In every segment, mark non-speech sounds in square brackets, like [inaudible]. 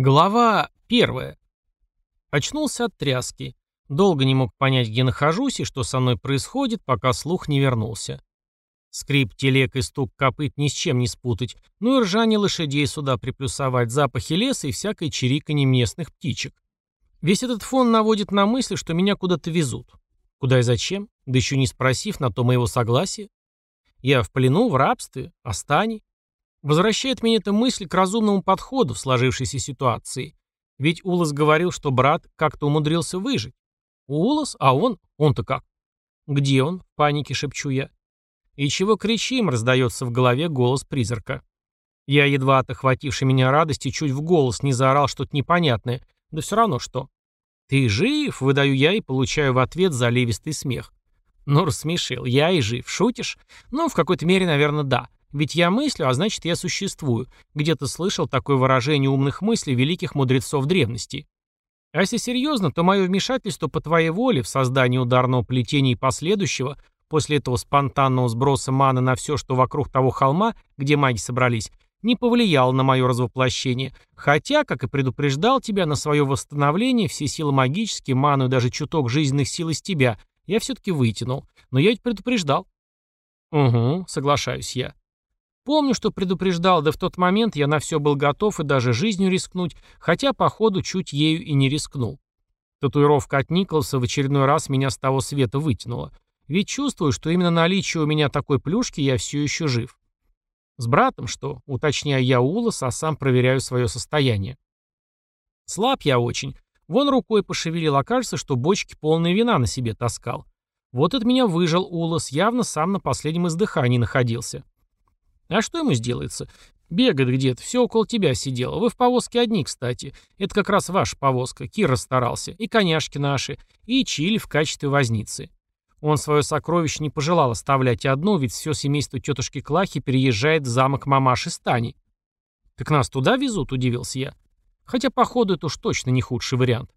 Глава первая. Очнулся от тряски. Долго не мог понять, где нахожусь и что со мной происходит, пока слух не вернулся. Скрип телег и стук копыт ни с чем не спутать, ну и ржание лошадей сюда приплюсовать, запахи леса и всякое чириканье местных птичек. Весь этот фон наводит на мысль, что меня куда-то везут. Куда и зачем? Да еще не спросив на то моего согласия. Я в плену, в рабстве, остане. Возвращает меня эта мысль к разумному подходу в сложившейся ситуации. Ведь Улас говорил, что брат как-то умудрился выжить. Улас? А он? Он-то как? Где он? В панике шепчу я. И чего кричим, раздается в голове голос призрака. Я, едва отохвативший меня радости, чуть в голос не заорал что-то непонятное. Да все равно что. «Ты жив?» — выдаю я и получаю в ответ заливистый смех. Ну, рассмешил. Я и жив. Шутишь? Ну, в какой-то мере, наверное, да. Ведь я мыслю, а значит, я существую. Где-то слышал такое выражение умных мыслей великих мудрецов древности. А если серьезно, то мое вмешательство по твоей воле в создании ударного плетения и последующего, после этого спонтанного сброса маны на все, что вокруг того холма, где маги собрались, не повлияло на мое развоплощение, хотя, как и предупреждал тебя, на свое восстановление все силы магические, ману и даже чуток жизненных сил из тебя я все-таки вытянул. Но я ведь предупреждал. Угу, соглашаюсь я. Помню, что предупреждал, да в тот момент я на все был готов и даже жизнью рискнуть, хотя, походу, чуть ею и не рискнул. Татуировка от Николаса в очередной раз меня с того света вытянула. Ведь чувствую, что именно наличие у меня такой плюшки я все еще жив. С братом что? Уточняю я у Уласа, а сам проверяю свое состояние. Слаб я очень. Вон рукой пошевелил, а что бочки полные вина на себе таскал. Вот от меня выжил Улас, явно сам на последнем издыхании находился. А что ему сделается? Бегает где-то, все около тебя сидело. Вы в повозке одни, кстати. Это как раз ваша повозка. Кир расстарался. И коняшки наши. И Чили в качестве возницы. Он свое сокровище не пожелал оставлять одну, ведь все семейство тетушки Клахи переезжает в замок мамаши Стани. «Так нас туда везут?» – удивился я. Хотя, походу, это уж точно не худший вариант.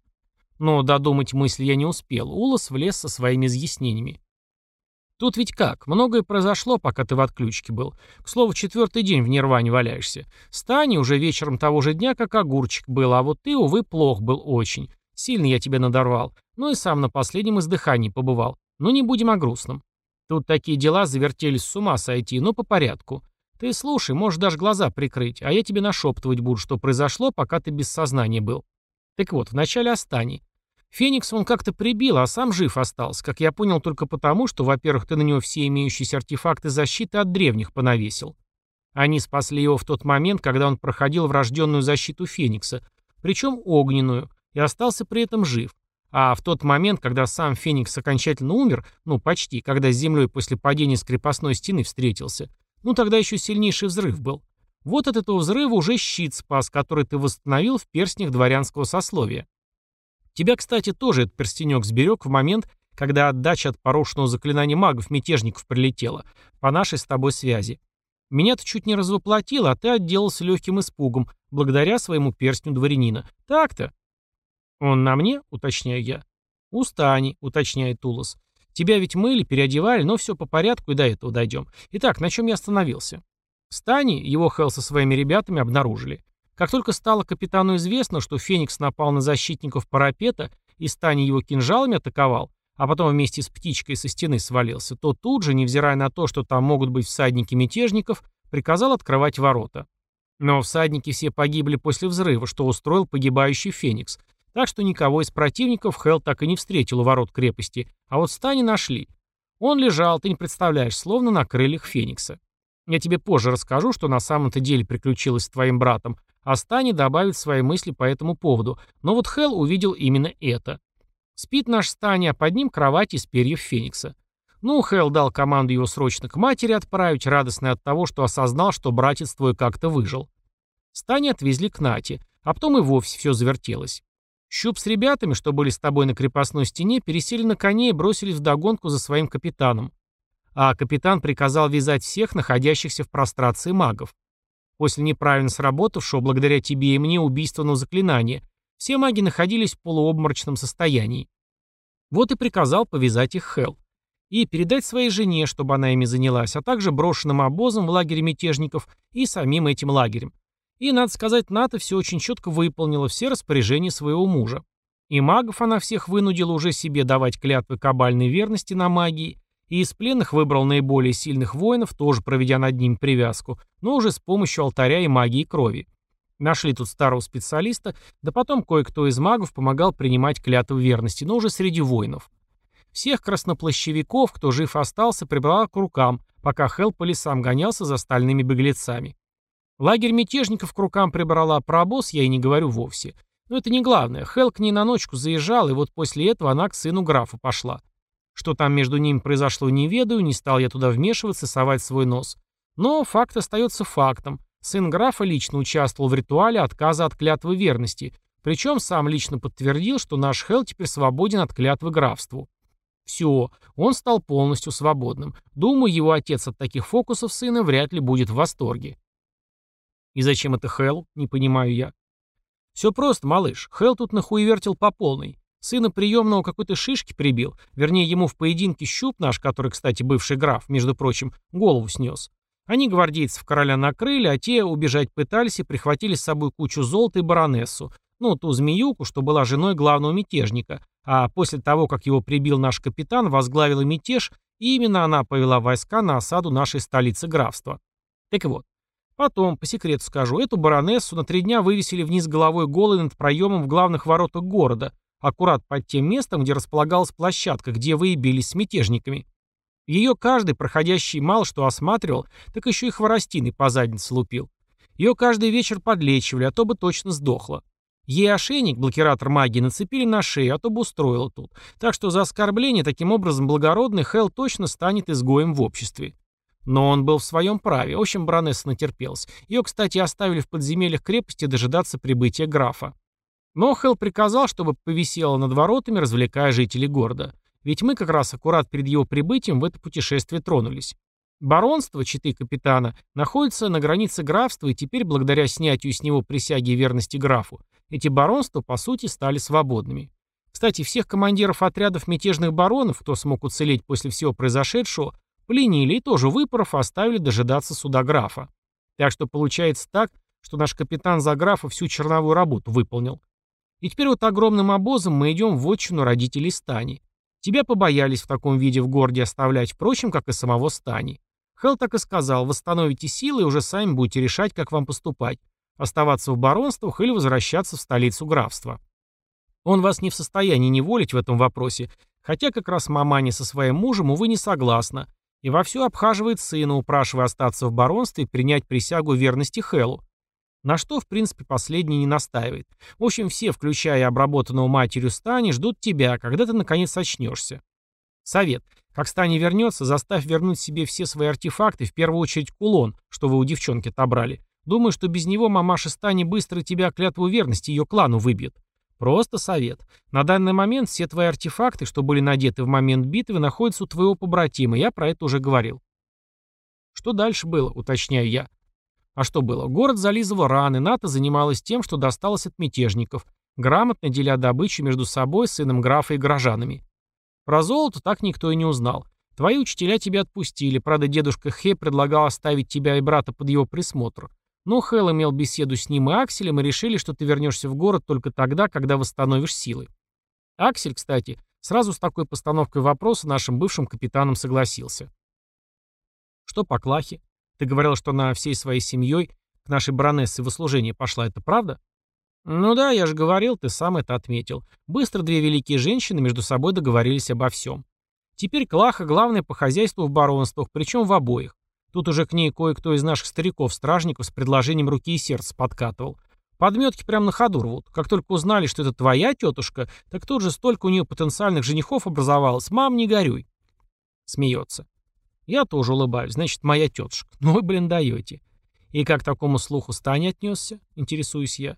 Но додумать мысль я не успел. Улас влез со своими изъяснениями. Тут ведь как? Многое произошло, пока ты в отключке был. К слову, четвертый день в нирване валяешься. Стани уже вечером того же дня, как огурчик был, а вот ты, увы, плох был очень. Сильно я тебя надорвал. Ну и сам на последнем издыхании побывал. Но не будем о грустном. Тут такие дела завертелись с ума сойти, но по порядку. Ты слушай, можешь даже глаза прикрыть, а я тебе нашептывать буду, что произошло, пока ты без сознания был. Так вот, вначале Астани. Феникс он как-то прибил, а сам жив остался, как я понял только потому, что, во-первых, ты на него все имеющиеся артефакты защиты от древних понавесил. Они спасли его в тот момент, когда он проходил врожденную защиту Феникса, причем огненную, и остался при этом жив. А в тот момент, когда сам Феникс окончательно умер, ну почти, когда с землей после падения с крепостной стены встретился, ну тогда еще сильнейший взрыв был. Вот от этого взрыва уже щит спас, который ты восстановил в перстнях дворянского сословия. Тебя, кстати, тоже этот перстенек сберег в момент, когда отдача от порушенного заклинания магов-мятежников прилетела, по нашей с тобой связи. Меня-то чуть не развоплотило, а ты отделался легким испугом, благодаря своему перстню дворянина. Так-то. Он на мне, уточняю я. Устани, уточняет Тулос. Тебя ведь мыли, переодевали, но все по порядку и до этого дойдем. Итак, на чем я остановился? В стане его Хелл со своими ребятами обнаружили. Как только стало капитану известно, что Феникс напал на защитников парапета и Стани его кинжалами атаковал, а потом вместе с птичкой со стены свалился, то тут же, невзирая на то, что там могут быть всадники мятежников, приказал открывать ворота. Но всадники все погибли после взрыва, что устроил погибающий Феникс, так что никого из противников Хелл так и не встретил у ворот крепости, а вот Стани нашли. Он лежал, ты не представляешь, словно на крыльях Феникса. Я тебе позже расскажу, что на самом-то деле приключилось с твоим братом, а Стани добавит свои мысли по этому поводу. Но вот Хелл увидел именно это. Спит наш Стани, а под ним кровать из перьев Феникса. Ну, Хелл дал команду его срочно к матери отправить, радостный от того, что осознал, что братец твой как-то выжил. Стани отвезли к Нате, а потом и вовсе все завертелось. Щуп с ребятами, что были с тобой на крепостной стене, пересели на коне и бросились вдогонку за своим капитаном. А капитан приказал вязать всех находящихся в прострации магов. После неправильно сработавшего, благодаря тебе и мне, убийственного заклинания, все маги находились в полуобморочном состоянии. Вот и приказал повязать их Хел. И передать своей жене, чтобы она ими занялась, а также брошенным обозом в лагере мятежников и самим этим лагерем. И, надо сказать, НАТО все очень четко выполнила все распоряжения своего мужа. И магов она всех вынудила уже себе давать клятвы кабальной верности на магии, и из пленных выбрал наиболее сильных воинов, тоже проведя над ним привязку, но уже с помощью алтаря и магии крови. Нашли тут старого специалиста, да потом кое-кто из магов помогал принимать клятвы верности, но уже среди воинов. Всех красноплащевиков, кто жив остался, прибрала к рукам, пока Хелл по лесам гонялся за стальными беглецами. Лагерь мятежников к рукам прибрала, про обоз я и не говорю вовсе. Но это не главное. Хелл к ней на ночку заезжал, и вот после этого она к сыну графа пошла. Что там между ними произошло, не ведаю, не стал я туда вмешиваться совать свой нос. Но факт остается фактом. Сын графа лично участвовал в ритуале отказа от клятвы верности, причем сам лично подтвердил, что наш Хелл теперь свободен от клятвы графству. Все, он стал полностью свободным. Думаю, его отец от таких фокусов сына вряд ли будет в восторге. И зачем это Хелл? Не понимаю я. Все просто, малыш. Хелл тут нахуевертил по полной. Сына приемного какой-то шишки прибил. Вернее, ему в поединке щуп наш, который, кстати, бывший граф, между прочим, голову снес. Они гвардейцев короля накрыли, а те убежать пытались и прихватили с собой кучу золота и баронессу. Ну, ту змеюку, что была женой главного мятежника, а после того, как его прибил наш капитан, возглавила мятеж, и именно она повела войска на осаду нашей столицы графства. Так вот, потом, по секрету скажу, эту баронессу на три дня вывесили вниз головой голой над проемом в главных воротах города, аккурат под тем местом, где располагалась площадка, где вы и бились с мятежниками. Ее каждый, проходящий мало что осматривал, так еще и хворостиной по заднице лупил. Ее каждый вечер подлечивали, а то бы точно сдохла. Ей ошейник, блокиратор магии, нацепили на шею, а то бы устроила тут. Так что за оскорбление таким образом благородный Хелл точно станет изгоем в обществе. Но он был в своем праве. В общем, баронесса натерпелась. Ее, кстати, оставили в подземельях крепости дожидаться прибытия графа. Но Хелл приказал, чтобы повисела над воротами, развлекая жителей города. Ведь мы как раз аккурат перед его прибытием в это путешествие тронулись. Баронство, читы капитана, находится на границе графства, и теперь, благодаря снятию с него присяги верности графу, эти баронства, по сути, стали свободными. Кстати, всех командиров отрядов мятежных баронов, кто смог уцелеть после всего произошедшего, пленили и тоже выпоров оставили дожидаться суда графа. Так что получается так, что наш капитан за графа всю черновую работу выполнил. И теперь вот огромным обозом мы идем в отчину родителей Стани. Тебя побоялись в таком виде в городе оставлять, впрочем, как и самого Стани. Хелл так и сказал, восстановите силы и уже сами будете решать, как вам поступать. Оставаться в баронствах или возвращаться в столицу графства. Он вас не в состоянии неволить в этом вопросе, хотя как раз маманя со своим мужем, увы, не согласна, и вовсю обхаживает сына, упрашивая остаться в баронстве и принять присягу верности Хеллу. На что, в принципе, последний не настаивает. В общем, все, включая обработанного матерью Стани, ждут тебя, когда ты наконец очнешься. Совет. Как Стани вернется, заставь вернуть себе все свои артефакты, в первую очередь кулон, что вы у девчонки отобрали. Думаю, что без него мамаша Стани быстро тебя клятву верности ее клану выбьет. Просто совет. На данный момент все твои артефакты, что были надеты в момент битвы, находятся у твоего побратима, я про это уже говорил. Что дальше было, уточняю я. А что было? Город зализывал раны, НАТО занималась тем, что досталось от мятежников, грамотно деля добычу между собой, сыном графа и горожанами. Про золото так никто и не узнал. Твои учителя тебя отпустили, правда дедушка Хе предлагал оставить тебя и брата под его присмотр. Но Хэл имел беседу с ним и Акселем и решили, что ты вернешься в город только тогда, когда восстановишь силы. Аксель, кстати, сразу с такой постановкой вопроса нашим бывшим капитаном согласился. Что по Клахе? Ты говорил, что она всей своей семьей к нашей баронессе в услужение пошла, это правда? Ну да, я же говорил, ты сам это отметил. Быстро две великие женщины между собой договорились обо всем. Теперь Клаха главная по хозяйству в баронствах, причем в обоих. Тут уже к ней кое-кто из наших стариков-стражников с предложением руки и сердца подкатывал. Подметки прямо на ходу рвут. Как только узнали, что это твоя тетушка, так тут же столько у нее потенциальных женихов образовалось. Мам, не горюй. Смеется. Я тоже улыбаюсь. Значит, моя тетушка. [laughs] Ну вы, блин, даете. И как такому слуху Стань отнесся? Интересуюсь я.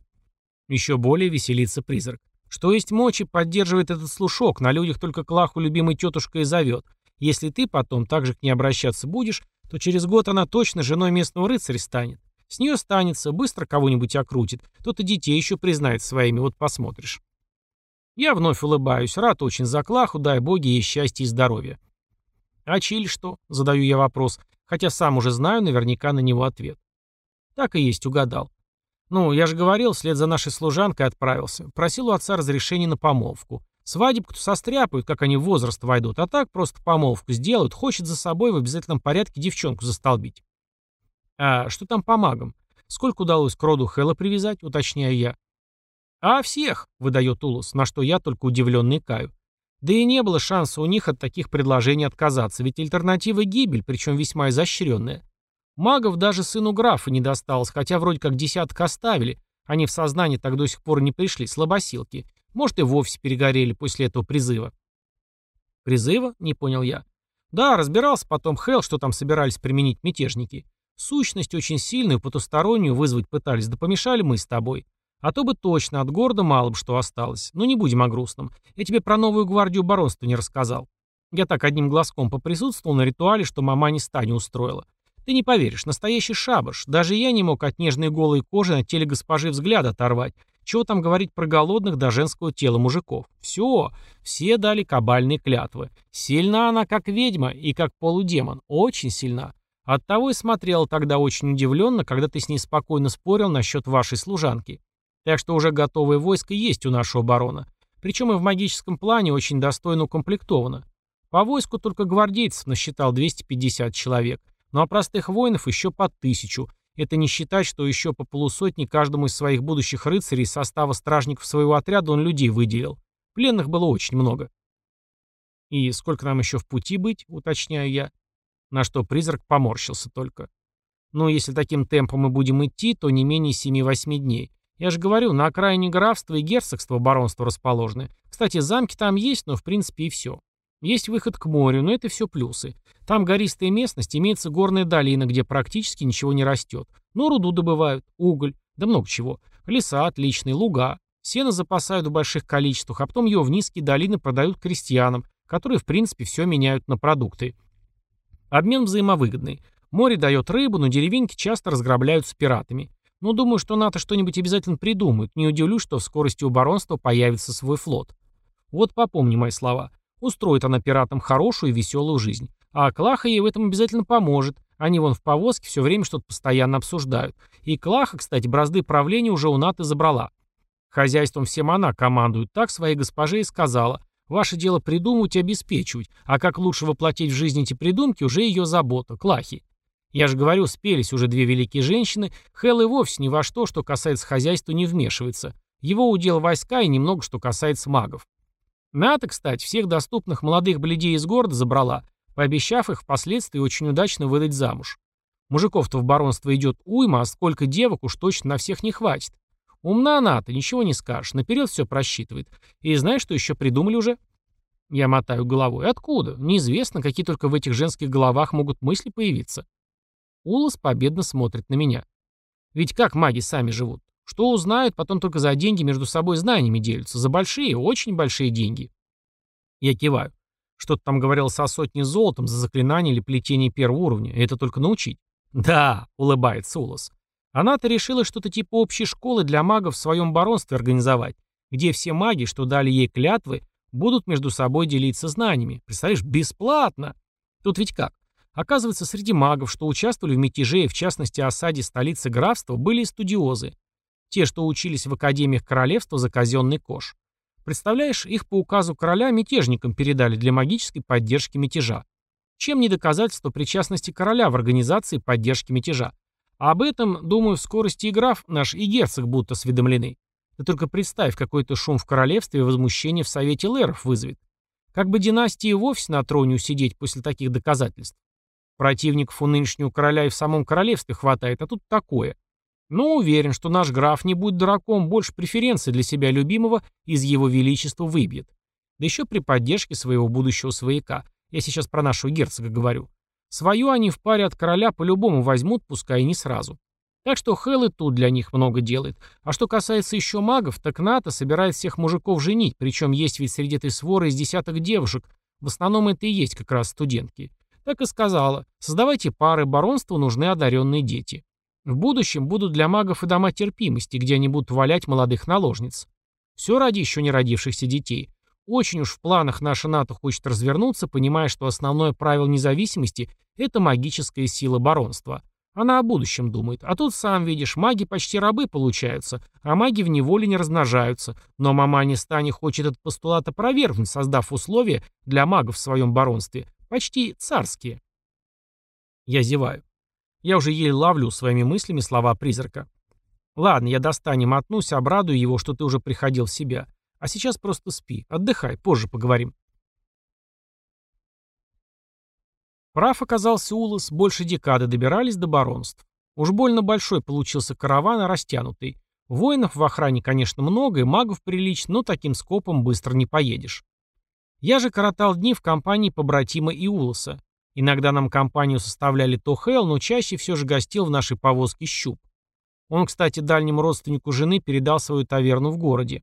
Еще более веселится призрак. Что есть мочи, поддерживает этот слушок, на людях только Клаху любимой тетушка и зовет. Если ты потом так же к ней обращаться будешь, то через год она точно женой местного рыцаря станет. С нее станется, быстро кого-нибудь окрутит, тот и детей еще признает своими, вот посмотришь. Я вновь улыбаюсь, рад очень за Клаху, дай боги ей счастья и здоровья. А Чиль что? Задаю я вопрос, хотя сам уже знаю наверняка на него ответ. Так и есть, угадал. Ну, я же говорил, вслед за нашей служанкой отправился. Просил у отца разрешения на помолвку. Свадебку-то состряпают, как они в возраст войдут, а так просто помолвку сделают, хочет за собой в обязательном порядке девчонку застолбить. А что там по магам? Сколько удалось к роду Хэлла привязать, уточняю я. А всех, выдает Улус, на что я только удивленный каю. Да и не было шанса у них от таких предложений отказаться, ведь альтернатива гибель, причем весьма изощренная. Магов даже сыну графа не досталось, хотя вроде как десяток оставили. Они в сознание так до сих пор не пришли, слабосилки. Может, и вовсе перегорели после этого призыва. Призыва? Не понял я. Да, разбирался потом Хелл, что там собирались применить мятежники. Сущность очень сильную, потустороннюю вызвать пытались, да помешали мы с тобой. А то бы точно от города мало бы что осталось. Но не будем о грустном. Я тебе про новую гвардию баронства не рассказал. Я так одним глазком поприсутствовал на ритуале, что мама не стани устроила. Ты не поверишь, настоящий шабаш. Даже я не мог от нежной голой кожи на теле госпожи взгляд оторвать. Чего там говорить про голодных до женского тела мужиков? Все, все дали кабальные клятвы. Сильна она как ведьма и как полудемон. Очень сильна. Оттого и смотрел тогда очень удивленно, когда ты с ней спокойно спорил насчет вашей служанки. Так что уже готовое войско есть у нашего барона. Причем и в магическом плане очень достойно укомплектовано. По войску только гвардейцев насчитал 250 человек. Ну а простых воинов еще по тысячу. Это не считать, что еще по полусотни каждому из своих будущих рыцарей из состава стражников своего отряда он людей выделил. Пленных было очень много. «И сколько нам еще в пути быть?» — уточняю я. На что призрак поморщился только. «Ну, если таким темпом мы будем идти, то не менее семи-восьми дней. Я же говорю, на окраине графства и герцогства баронства расположены. Кстати, замки там есть, но в принципе и все. Есть выход к морю, но это все плюсы. Там гористая местность, имеется горная долина, где практически ничего не растет. Но руду добывают, уголь, да много чего. Леса отличные, луга. Сено запасают в больших количествах, а потом его в низкие долины продают крестьянам, которые в принципе все меняют на продукты. Обмен взаимовыгодный. Море дает рыбу, но деревеньки часто разграбляются пиратами. Но думаю, что НАТО что-нибудь обязательно придумают. Не удивлюсь, что в скорости у баронства появится свой флот. Вот попомни мои слова. Устроит она пиратам хорошую и веселую жизнь. А Клаха ей в этом обязательно поможет. Они вон в повозке все время что-то постоянно обсуждают. И Клаха, кстати, бразды правления уже у НАТО забрала. Хозяйством всем она командует. Так своей госпоже и сказала. Ваше дело придумывать и обеспечивать. А как лучше воплотить в жизнь эти придумки, уже ее забота. Клахи. Я же говорю, спелись уже две великие женщины. Хелл и вовсе ни во что, что касается хозяйства, не вмешивается. Его удел войска и немного, что касается магов. Ната, кстати, всех доступных молодых бледей из города забрала, пообещав их впоследствии очень удачно выдать замуж. Мужиков-то в баронство идет уйма, а сколько девок уж точно на всех не хватит. Умна Ната, ничего не скажешь, наперед все просчитывает. И знаешь, что еще придумали уже? Я мотаю головой. Откуда? Неизвестно, какие только в этих женских головах могут мысли появиться. Улас победно смотрит на меня. Ведь как маги сами живут? Что узнают, потом только за деньги между собой знаниями делятся. За большие, очень большие деньги. Я киваю. Что-то там говорилось о сотне золотом за заклинание или плетение первого уровня. Это только научить. Да, улыбается Улас. Она-то решила что-то типа общей школы для магов в своем баронстве организовать, где все маги, что дали ей клятвы, будут между собой делиться знаниями. Представляешь, бесплатно. Тут ведь как? Оказывается, среди магов, что участвовали в мятеже и в частности осаде столицы графства, были и студиозы. Те, что учились в академиях королевства за казенный кош. Представляешь, их по указу короля мятежникам передали для магической поддержки мятежа. Чем не доказательство причастности короля в организации поддержки мятежа? Об этом, думаю, в скорости и граф наш и герцог будут осведомлены. Ты только представь, какой-то шум в королевстве и возмущение в совете лэров вызовет. Как бы династии вовсе на троне усидеть после таких доказательств. Противников у нынешнего короля и в самом королевстве хватает, а тут такое. Но уверен, что наш граф не будет дураком, больше преференций для себя любимого из его величества выбьет. Да еще при поддержке своего будущего свояка. Я сейчас про нашего герцога говорю. Свою они в паре от короля по-любому возьмут, пускай и не сразу. Так что Хелл и тут для них много делает. А что касается еще магов, так НАТО собирает всех мужиков женить, причем есть ведь среди этой своры из десяток девушек. В основном это и есть как раз студентки. Так и сказала, создавайте пары, баронству нужны одаренные дети. В будущем будут для магов и дома терпимости, где они будут валять молодых наложниц. Все ради еще не родившихся детей. Очень уж в планах наша НАТО хочет развернуться, понимая, что основное правило независимости – это магическая сила баронства. Она о будущем думает. А тут, сам видишь, маги почти рабы получаются, а маги в неволе не размножаются. Но маманя Стани хочет этот постулат опровергнуть, создав условия для магов в своем баронстве. Почти царские. Я зеваю. Я уже еле ловлю своими мыслями слова призрака. Ладно, я достанем, мотнусь, обрадую его, что ты уже приходил в себя. А сейчас просто спи, отдыхай, позже поговорим. Прав оказался Улас, больше декады добирались до баронств. Уж больно большой получился караван, а растянутый. Воинов в охране, конечно, много, и магов прилично, но таким скопом быстро не поедешь. Я же коротал дни в компании побратима и Уласа. Иногда нам компанию составляли то Хэл, но чаще все же гостил в нашей повозке Щуп. Он, кстати, дальнему родственнику жены передал свою таверну в городе.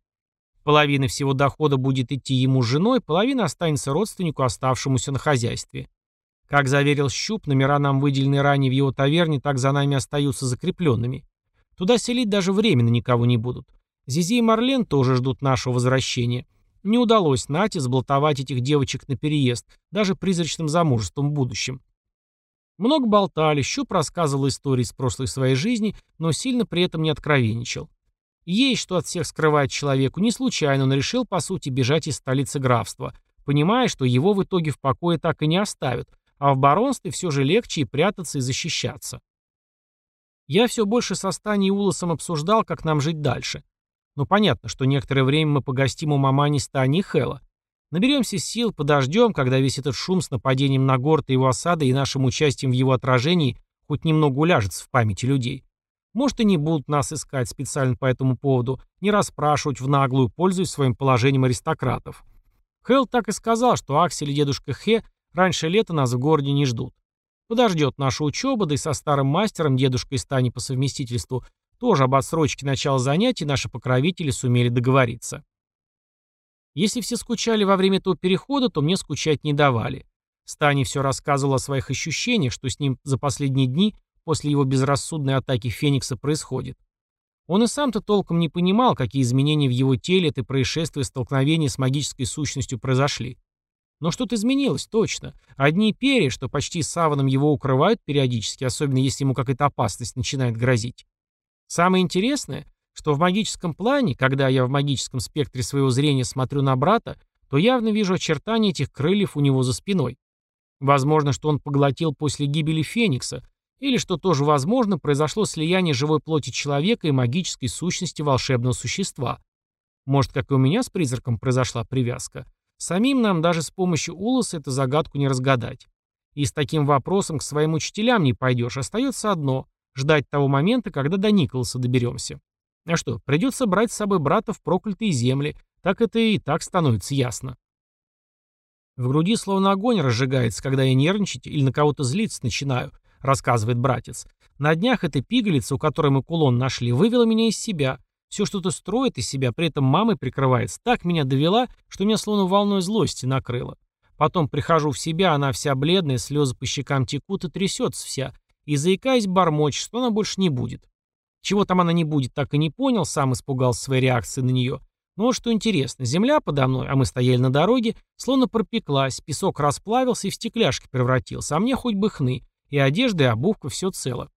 Половина всего дохода будет идти ему с женой, половина останется родственнику, оставшемуся на хозяйстве. Как заверил Щуп, номера нам выделены ранее в его таверне, так за нами остаются закрепленными. Туда селить даже временно никого не будут. Зизи и Марлен тоже ждут нашего возвращения. Не удалось Нате сблатовать этих девочек на переезд, даже призрачным замужеством в будущем. Много болтали, Щуп рассказывал истории из прошлой своей жизни, но сильно при этом не откровенничал. Есть что от всех скрывать человеку, не случайно он решил, по сути, бежать из столицы графства, понимая, что его в итоге в покое так и не оставят, а в баронстве все же легче и прятаться, и защищаться. Я все больше со Станей и Улосом обсуждал, как нам жить дальше. Ну, понятно, что некоторое время мы погостим у мамани Стани и Хэла. Наберемся сил, подождем, когда весь этот шум с нападением на город и его осадой и нашим участием в его отражении хоть немного уляжется в памяти людей. Может, и не будут нас искать специально по этому поводу, не расспрашивать в наглую, пользуясь своим положением аристократов. Хэл так и сказал, что Аксель и дедушка Хе раньше лета нас в городе не ждут. Подождет наша учеба, да и со старым мастером, дедушкой Стани по совместительству, тоже об отсрочке начала занятий наши покровители сумели договориться. Если все скучали во время этого перехода, то мне скучать не давали. Стани все рассказывал о своих ощущениях, что с ним за последние дни после его безрассудной атаки Феникса происходит. Он и сам-то толком не понимал, какие изменения в его теле это происшествие столкновения с магической сущностью произошли. Но что-то изменилось, точно. Одни перья, что почти саваном его укрывают периодически, особенно если ему какая-то опасность начинает грозить. Самое интересное, что в магическом плане, когда я в магическом спектре своего зрения смотрю на брата, то явно вижу очертания этих крыльев у него за спиной. Возможно, что он поглотил после гибели Феникса, или, что тоже возможно, произошло слияние живой плоти человека и магической сущности волшебного существа. Может, как и у меня с призраком произошла привязка. Самим нам даже с помощью Улоса эту загадку не разгадать. И с таким вопросом к своим учителям не пойдешь. Остается одно Ждать того момента, когда до Николаса доберемся. А что, придется брать с собой брата в проклятые земли, так это и так становится ясно. В груди словно огонь разжигается, когда я нервничать или на кого-то злиться начинаю, рассказывает братец. На днях эта пигалица, у которой мы кулон нашли, вывела меня из себя. Все что-то строит из себя, при этом мамой прикрывается. Так меня довела, что меня словно волной злости накрыло. Потом прихожу в себя, она вся бледная, слезы по щекам текут и трясется вся, и, заикаясь, бормочет, что она больше не будет. Чего там она не будет, так и не понял, сам испугался своей реакции на нее. Но вот что интересно, земля подо мной, а мы стояли на дороге, словно пропеклась, песок расплавился и в стекляшки превратился, а мне хоть бы хны, и одежда, и обувка, все цело.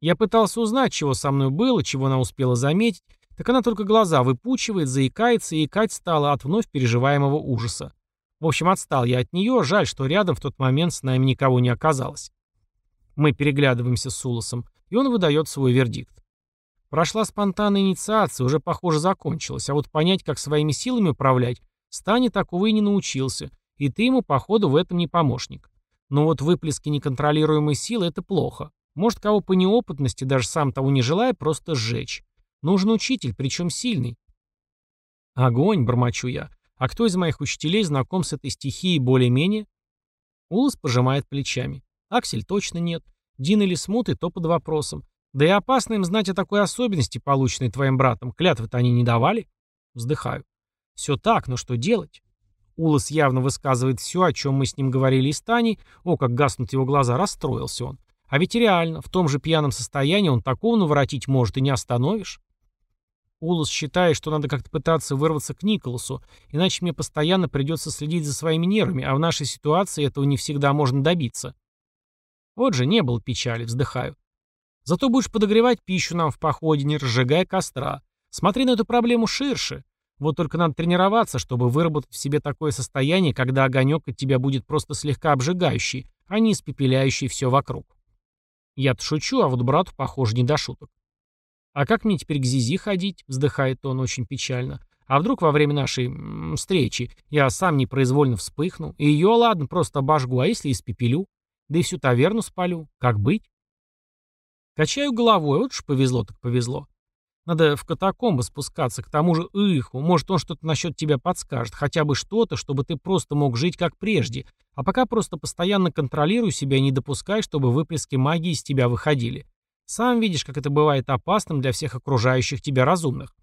Я пытался узнать, чего со мной было, чего она успела заметить, так она только глаза выпучивает, заикается и икать стала от вновь переживаемого ужаса. В общем, отстал я от нее, жаль, что рядом в тот момент с нами никого не оказалось. Мы переглядываемся с Улосом, и он выдает свой вердикт. Прошла спонтанная инициация, уже, похоже, закончилась, а вот понять, как своими силами управлять, Стани такого и не научился, и ты ему, походу, в этом не помощник. Но вот выплески неконтролируемой силы — это плохо. Может, кого по неопытности, даже сам того не желая, просто сжечь. Нужен учитель, причем сильный. Огонь, бормочу я. А кто из моих учителей знаком с этой стихией более-менее? Улас пожимает плечами. Аксель точно нет. Дин или Смуты то под вопросом. Да и опасно им знать о такой особенности, полученной твоим братом. Клятвы-то они не давали. Вздыхаю. Все так, но что делать? Улас явно высказывает все, о чем мы с ним говорили из Тани. О, как гаснут его глаза, расстроился он. А ведь реально, в том же пьяном состоянии он такого наворотить может и не остановишь. Улас считает, что надо как-то пытаться вырваться к Николасу, иначе мне постоянно придется следить за своими нервами, а в нашей ситуации этого не всегда можно добиться. Вот же не было печали, вздыхаю. Зато будешь подогревать пищу нам в походе, не разжигая костра. Смотри на эту проблему ширше. Вот только надо тренироваться, чтобы выработать в себе такое состояние, когда огонек от тебя будет просто слегка обжигающий, а не испепеляющий все вокруг. Я-то шучу, а вот брату, похоже, не до шуток. «А как мне теперь к Зизи ходить?» — вздыхает он очень печально. «А вдруг во время нашей встречи я сам непроизвольно вспыхну, и ее, ладно, просто обожгу, а если испепелю? Да и всю таверну спалю. Как быть?» Качаю головой, вот уж повезло так повезло. Надо в катакомбы спускаться, к тому же Иху, может он что-то насчет тебя подскажет, хотя бы что-то, чтобы ты просто мог жить как прежде, а пока просто постоянно контролируй себя и не допускай, чтобы выплески магии из тебя выходили. Сам видишь, как это бывает опасным для всех окружающих тебя разумных.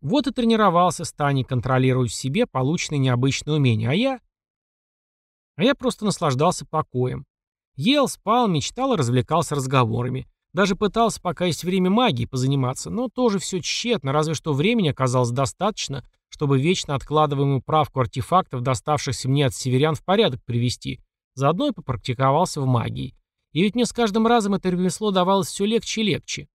Вот и тренировался Стани контролировать в себе полученные необычные умения, а я... А я просто наслаждался покоем. Ел, спал, мечтал и развлекался разговорами. Даже пытался, пока есть время магии, позаниматься, но тоже все тщетно, разве что времени оказалось достаточно, чтобы вечно откладываемую правку артефактов, доставшихся мне от северян, в порядок привести. Заодно и попрактиковался в магии. И ведь мне с каждым разом это ремесло давалось все легче и легче.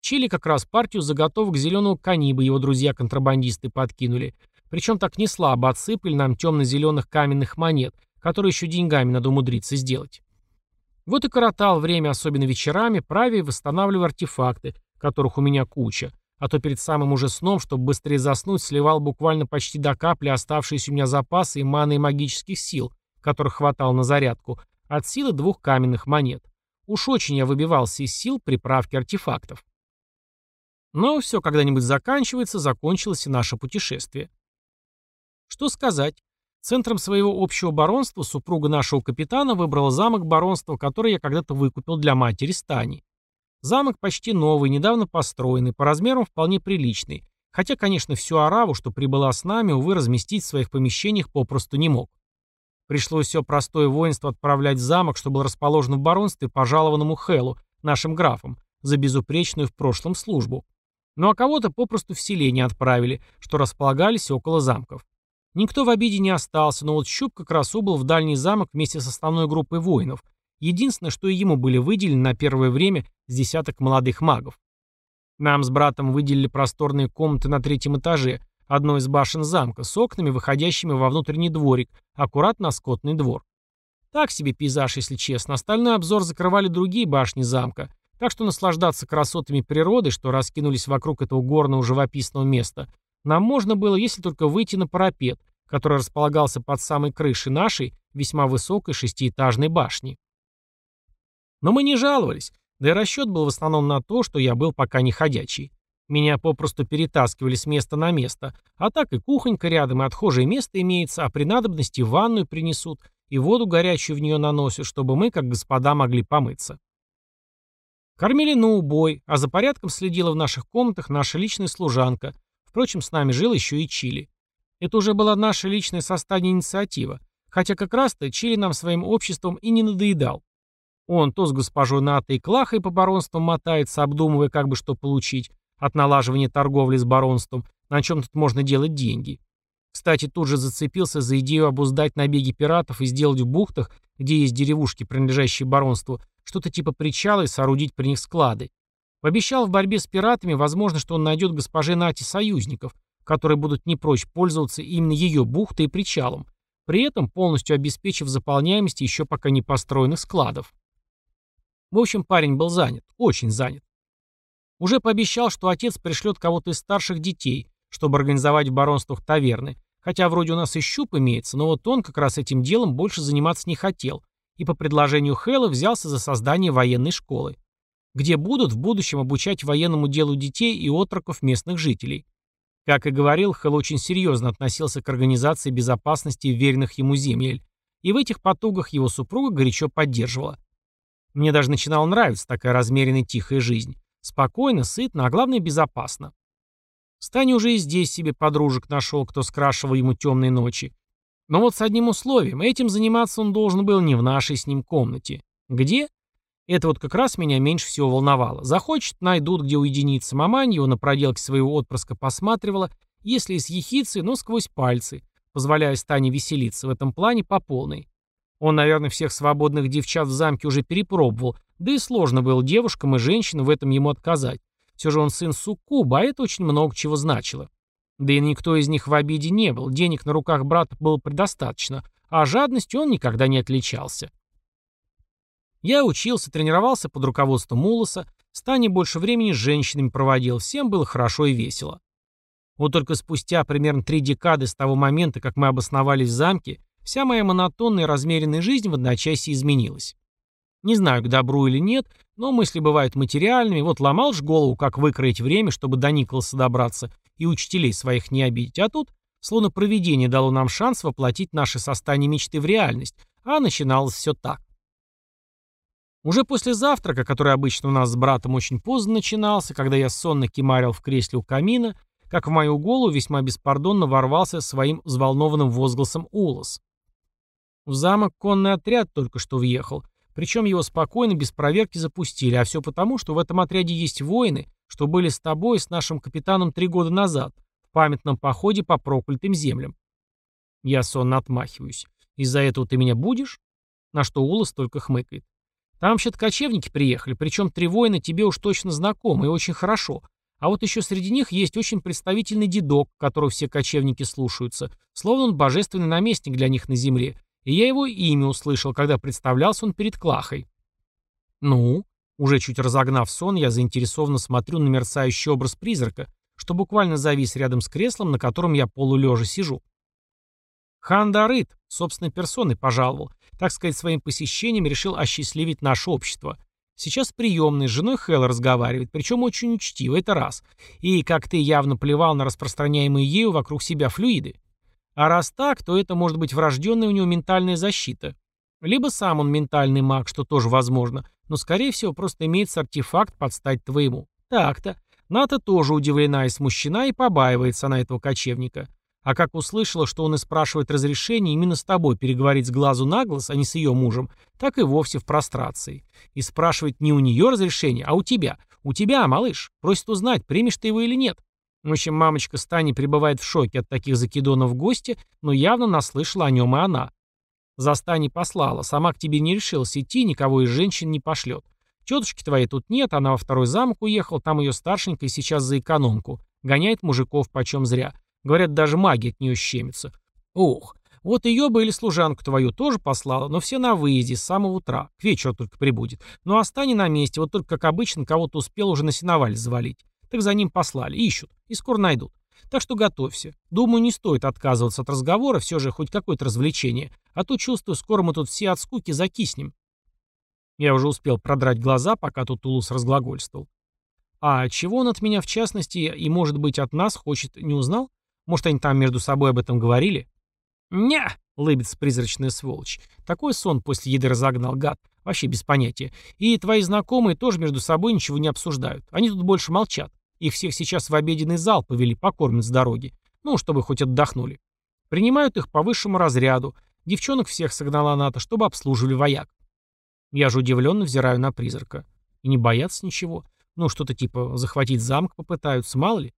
Чили как раз партию заготовок зеленого каниба его друзья-контрабандисты подкинули. Причем так не слабо отсыпали нам темно-зеленых каменных монет, которые еще деньгами надо умудриться сделать. Вот и коротал время, особенно вечерами, правя и восстанавливая артефакты, которых у меня куча. А то перед самым уже сном, чтобы быстрее заснуть, сливал буквально почти до капли оставшиеся у меня запасы и маны и магических сил, которых хватало на зарядку, от силы двух каменных монет. Уж очень я выбивался из сил приправки артефактов. Но все когда-нибудь заканчивается, закончилось и наше путешествие. Что сказать? Центром своего общего баронства супруга нашего капитана выбрала замок баронства, который я когда-то выкупил для матери Стани. Замок почти новый, недавно построенный, по размерам вполне приличный, хотя, конечно, всю араву, что прибыла с нами, увы, разместить в своих помещениях попросту не мог. Пришлось все простое воинство отправлять в замок, что был расположен в баронстве пожалованному Хелу, нашим графом, за безупречную в прошлом службу. Ну а кого-то попросту в селение отправили, что располагались около замков. Никто в обиде не остался, но вот Щуп как раз убыл в дальний замок вместе с основной группой воинов. Единственное, что и ему были выделены на первое время с десяток молодых магов. Нам с братом выделили просторные комнаты на третьем этаже, одной из башен замка, с окнами, выходящими во внутренний дворик, аккуратно на скотный двор. Так себе пейзаж, если честно. Остальной обзор закрывали другие башни замка, так что наслаждаться красотами природы, что раскинулись вокруг этого горного живописного места, нам можно было, если только выйти на парапет, который располагался под самой крышей нашей, весьма высокой шестиэтажной башни. Но мы не жаловались, да и расчет был в основном на то, что я был пока не ходячий. Меня попросту перетаскивали с места на место, а так и кухонька рядом, и отхожее место имеется, а при надобности ванную принесут, и воду горячую в нее наносят, чтобы мы, как господа, могли помыться. Кормили на убой, а за порядком следила в наших комнатах наша личная служанка, Впрочем, с нами жил еще и Чили. Это уже была наша личная со инициатива, хотя как раз-то Чили нам своим обществом и не надоедал. Он то с госпожой Натой Клахой по баронствам мотается, обдумывая, как бы что получить от налаживания торговли с баронством, на чем тут можно делать деньги. Кстати, тут же зацепился за идею обуздать набеги пиратов и сделать в бухтах, где есть деревушки, принадлежащие баронству, что-то типа причала и соорудить при них склады. Пообещал в борьбе с пиратами, возможно, что он найдет госпоже Нати союзников, которые будут не прочь пользоваться именно ее бухтой и причалом, при этом полностью обеспечив заполняемость еще пока не построенных складов. В общем, парень был занят, очень занят. Уже пообещал, что отец пришлет кого-то из старших детей, чтобы организовать в баронствах таверны, хотя вроде у нас и щуп имеется, но вот он как раз этим делом больше заниматься не хотел, и по предложению Хэлла взялся за создание военной школы где будут в будущем обучать военному делу детей и отроков местных жителей. Как и говорил, Хэл очень серьезно относился к организации безопасности веренных ему земель, и в этих потугах его супруга горячо поддерживала. Мне даже начинала нравиться такая размеренная тихая жизнь. Спокойно, сытно, а главное безопасно. Стань уже и здесь себе подружек нашел, кто скрашивал ему темные ночи. Но вот с одним условием, этим заниматься он должен был не в нашей с ним комнате. Где? Это вот как раз меня меньше всего волновало. Захочет, найдут, где уединиться. Мамань его на проделке своего отпрыска посматривала, если и с ехицей, но сквозь пальцы, позволяя Стане веселиться в этом плане по полной. Он, наверное, всех свободных девчат в замке уже перепробовал, да и сложно было девушкам и женщинам в этом ему отказать. Все же он сын Суккуба, а это очень много чего значило. Да и никто из них в обиде не был, денег на руках брата было предостаточно, а жадностью он никогда не отличался. Я учился, тренировался под руководством Улоса, Стане больше времени с женщинами проводил, всем было хорошо и весело. Вот только спустя примерно три декады с того момента, как мы обосновались в замке, вся моя монотонная и размеренная жизнь в одночасье изменилась. Не знаю, к добру или нет, но мысли бывают материальными. Вот ломал ж голову, как выкроить время, чтобы до Николаса добраться и учителей своих не обидеть. А тут, словно провидение дало нам шанс воплотить наши состания мечты в реальность. А начиналось все так. Уже после завтрака, который обычно у нас с братом очень поздно начинался, когда я сонно кемарил в кресле у камина, как в мою голову весьма беспардонно ворвался своим взволнованным возгласом Улос. В замок конный отряд только что въехал, причем его спокойно, без проверки запустили, а все потому, что в этом отряде есть воины, что были с тобой и с нашим капитаном три года назад, в памятном походе по проклятым землям. Я сонно отмахиваюсь. Из-за этого ты меня будешь? На что Улас только хмыкает. Там вообще-то кочевники приехали, причем три воина тебе уж точно знакомы и очень хорошо. А вот еще среди них есть очень представительный дедок, которого все кочевники слушаются, словно он божественный наместник для них на земле, и я его имя услышал, когда представлялся он перед Клахой. Ну, уже чуть разогнав сон, я заинтересованно смотрю на мерцающий образ призрака, что буквально завис рядом с креслом, на котором я полулежа сижу. Хан Дарыт собственной персоной пожаловал, так сказать, своим посещением решил осчастливить наше общество. Сейчас приемный с женой Хэлла разговаривает, причем очень учтиво, это раз. И, как ты явно плевал на распространяемые ею вокруг себя флюиды. А раз так, то это может быть врожденная у него ментальная защита. Либо сам он ментальный маг, что тоже возможно, но, скорее всего, просто имеется артефакт под стать твоему. Так-то. Ната тоже удивлена и смущена, и побаивается на этого кочевника. А как услышала, что он и спрашивает разрешение именно с тобой переговорить с глазу на глаз, а не с ее мужем, так и вовсе в прострации. И спрашивает не у нее разрешение, а у тебя. У тебя, малыш. Просит узнать, примешь ты его или нет. В общем, мамочка Стани пребывает в шоке от таких закидонов в гости, но явно наслышала о нем и она. За Стани послала, сама к тебе не решилась идти, никого из женщин не пошлет. Тетушки твоей тут нет, она во второй замок уехала, там ее старшенькая сейчас за экономку. Гоняет мужиков почем зря. Говорят, даже маги от нее щемятся. Ох, вот ее бы или служанку твою тоже послала, но все на выезде с самого утра. К вечеру только прибудет. Ну а Стани на месте, вот только как обычно кого-то успел уже на сеноваль завалить. Так за ним послали, ищут, и скоро найдут. Так что готовься. Думаю, не стоит отказываться от разговора, все же хоть какое-то развлечение. А то, чувствую, скоро мы тут все от скуки закиснем. Я уже успел продрать глаза, пока тут Тулус разглагольствовал. А чего он от меня, в частности, и, может быть, от нас хочет, не узнал? Может, они там между собой об этом говорили? «Ня!» — лыбится призрачная сволочь. Такой сон после еды разогнал, гад. Вообще без понятия. И твои знакомые тоже между собой ничего не обсуждают. Они тут больше молчат. Их всех сейчас в обеденный зал повели, покормят с дороги. Ну, чтобы хоть отдохнули. Принимают их по высшему разряду. Девчонок всех согнала НАТО, чтобы обслуживали вояк. Я же удивленно взираю на призрака. И не боятся ничего. Ну, что-то типа захватить замок попытаются, мало ли.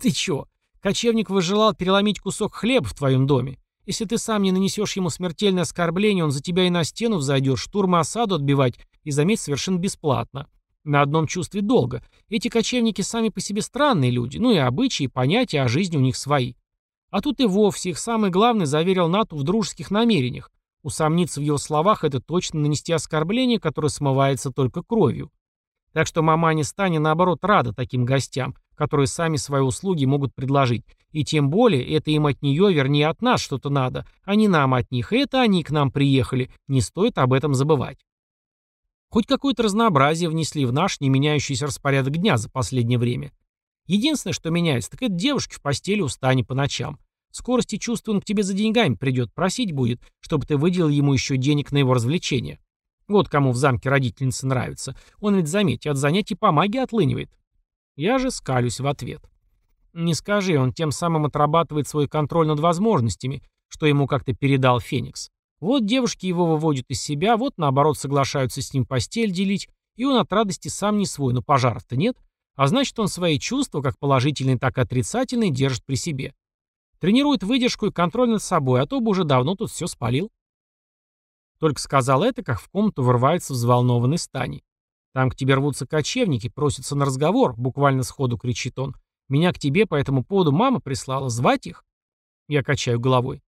Ты чё? Кочевник выжелал переломить кусок хлеба в твоем доме. Если ты сам не нанесешь ему смертельное оскорбление, он за тебя и на стену взойдет, штурм и осаду отбивать, и, заметь, совершенно бесплатно. На одном чувстве долго. Эти кочевники сами по себе странные люди, ну и обычаи, и понятия о жизни у них свои. А тут и вовсе их самый главный заверил НАТО в дружеских намерениях. Усомниться в его словах – это точно нанести оскорбление, которое смывается только кровью. Так что мама не станет, наоборот, рада таким гостям, которые сами свои услуги могут предложить. И тем более, это им от нее, вернее, от нас что-то надо, а не нам от них. И это они к нам приехали, не стоит об этом забывать. Хоть какое-то разнообразие внесли в наш не меняющийся распорядок дня за последнее время. Единственное, что меняется, так это девушки в постели устани по ночам. Скорости чувствую, он к тебе за деньгами придет, просить будет, чтобы ты выделил ему еще денег на его развлечения. Вот кому в замке родительницы нравится. Он ведь, заметь, от занятий по магии отлынивает. Я же скалюсь в ответ. Не скажи, он тем самым отрабатывает свой контроль над возможностями, что ему как-то передал Феникс. Вот девушки его выводят из себя, вот наоборот соглашаются с ним постель делить, и он от радости сам не свой, но пожаров-то нет. А значит, он свои чувства, как положительные, так и отрицательные, держит при себе. Тренирует выдержку и контроль над собой, а то бы уже давно тут все спалил. Только сказал это, как в комнату вырывается взволнованный Стани. Там к тебе рвутся кочевники, просятся на разговор, буквально сходу кричит он. Меня к тебе по этому поводу мама прислала, звать их? Я качаю головой.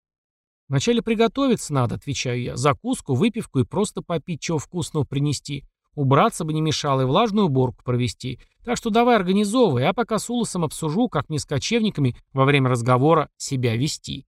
Вначале приготовиться надо, отвечаю я. Закуску, выпивку и просто попить, чего вкусного принести. Убраться бы не мешало и влажную уборку провести. Так что давай организовывай, а пока с Улосом обсужу, как мне с кочевниками во время разговора себя вести.